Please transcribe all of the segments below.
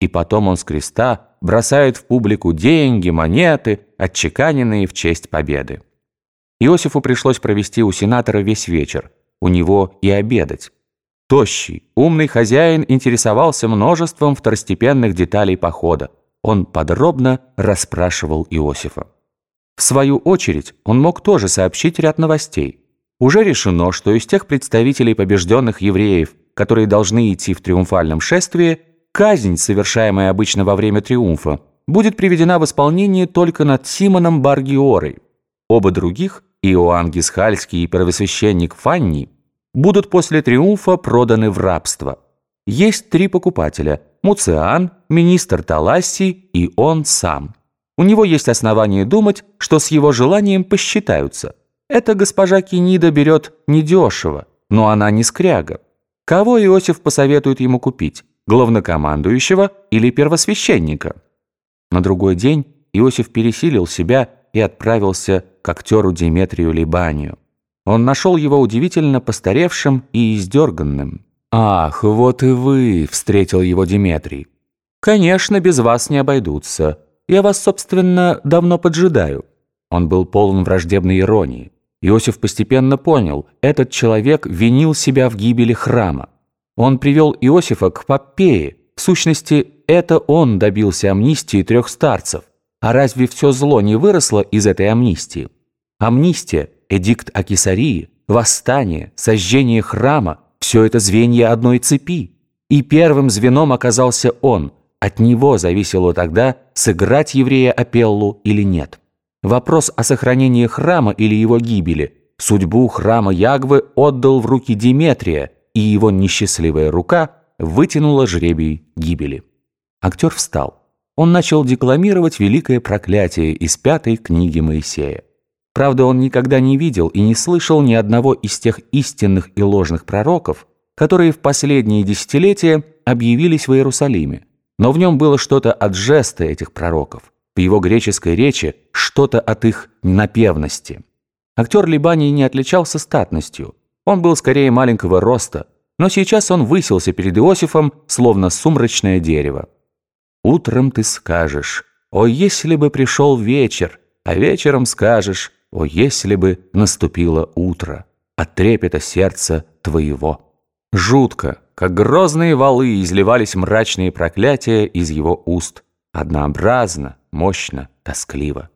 И потом он с креста бросает в публику деньги, монеты, отчеканенные в честь победы. Иосифу пришлось провести у сенатора весь вечер, у него и обедать. Тощий, умный хозяин интересовался множеством второстепенных деталей похода. Он подробно расспрашивал Иосифа. В свою очередь, он мог тоже сообщить ряд новостей. Уже решено, что из тех представителей побежденных евреев, которые должны идти в триумфальном шествии, казнь, совершаемая обычно во время триумфа, будет приведена в исполнение только над Симоном Баргиорой. Оба других, Иоанн Гисхальский и первосвященник Фанни, будут после триумфа проданы в рабство. Есть три покупателя – Муциан, министр Таласси и он сам. У него есть основания думать, что с его желанием посчитаются. Эта госпожа Кенида берет недешево, но она не скряга. Кого Иосиф посоветует ему купить? Главнокомандующего или первосвященника? На другой день Иосиф пересилил себя и отправился к актеру Деметрию Либанию. Он нашел его удивительно постаревшим и издерганным. «Ах, вот и вы!» – встретил его Деметрий. «Конечно, без вас не обойдутся. Я вас, собственно, давно поджидаю». Он был полон враждебной иронии. Иосиф постепенно понял, этот человек винил себя в гибели храма. Он привел Иосифа к Поппее. В сущности, это он добился амнистии трех старцев. А разве все зло не выросло из этой амнистии? Амнистия, эдикт о Кесарии, восстание, сожжение храма – все это звенья одной цепи. И первым звеном оказался он. От него зависело тогда, сыграть еврея Апеллу или нет. Вопрос о сохранении храма или его гибели, судьбу храма Ягвы отдал в руки Диметрия, и его несчастливая рука вытянула жребий гибели. Актер встал. Он начал декламировать великое проклятие из пятой книги Моисея. Правда, он никогда не видел и не слышал ни одного из тех истинных и ложных пророков, которые в последние десятилетия объявились в Иерусалиме. Но в нем было что-то от жеста этих пророков, в его греческой речи что-то от их напевности. Актер Либани не отличался статностью. Он был скорее маленького роста, но сейчас он высился перед Иосифом, словно сумрачное дерево. «Утром ты скажешь, о, если бы пришел вечер, а вечером скажешь, о, если бы наступило утро от трепета сердца твоего! Жутко, как грозные валы изливались мрачные проклятия из его уст, однообразно, мощно, тоскливо.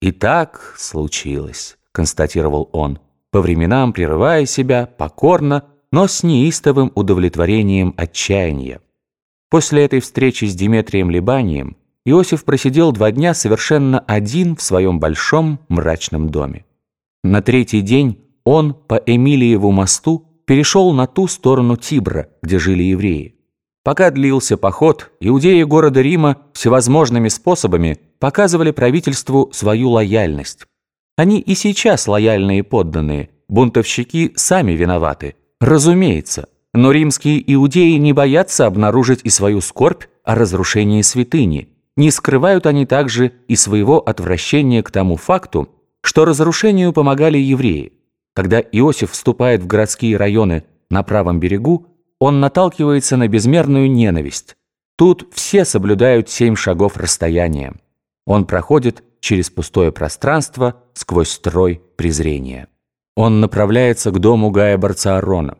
«И так случилось», — констатировал он, по временам прерывая себя покорно, но с неистовым удовлетворением отчаяния. После этой встречи с Диметрием Либанием Иосиф просидел два дня совершенно один в своем большом мрачном доме. На третий день он по Эмилиеву мосту перешел на ту сторону Тибра, где жили евреи. Пока длился поход, иудеи города Рима всевозможными способами показывали правительству свою лояльность. Они и сейчас лояльные подданные, бунтовщики сами виноваты. Разумеется, но римские иудеи не боятся обнаружить и свою скорбь о разрушении святыни, не скрывают они также и своего отвращения к тому факту, что разрушению помогали евреи. Когда Иосиф вступает в городские районы на правом берегу, он наталкивается на безмерную ненависть. Тут все соблюдают семь шагов расстояния. Он проходит через пустое пространство сквозь строй презрения. Он направляется к дому Гая Барцаарона.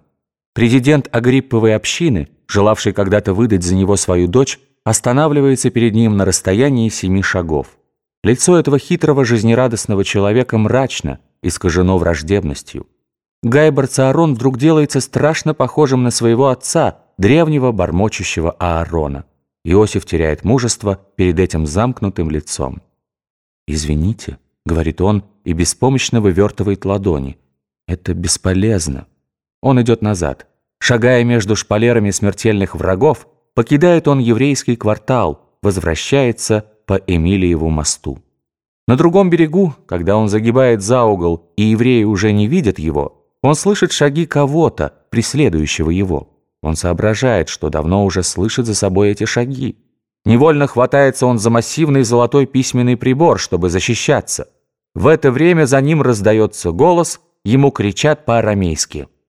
Президент Агрипповой общины, желавший когда-то выдать за него свою дочь, останавливается перед ним на расстоянии семи шагов. Лицо этого хитрого, жизнерадостного человека мрачно, искажено враждебностью. Гай Барцаарон вдруг делается страшно похожим на своего отца, древнего бормочущего Аарона. Иосиф теряет мужество перед этим замкнутым лицом. «Извините», — говорит он и беспомощно вывертывает ладони. «Это бесполезно». Он идет назад. Шагая между шпалерами смертельных врагов, покидает он еврейский квартал, возвращается по Эмилиеву мосту. На другом берегу, когда он загибает за угол, и евреи уже не видят его, он слышит шаги кого-то, преследующего его. Он соображает, что давно уже слышит за собой эти шаги. Невольно хватается он за массивный золотой письменный прибор, чтобы защищаться. В это время за ним раздается голос, ему кричат по-арамейски –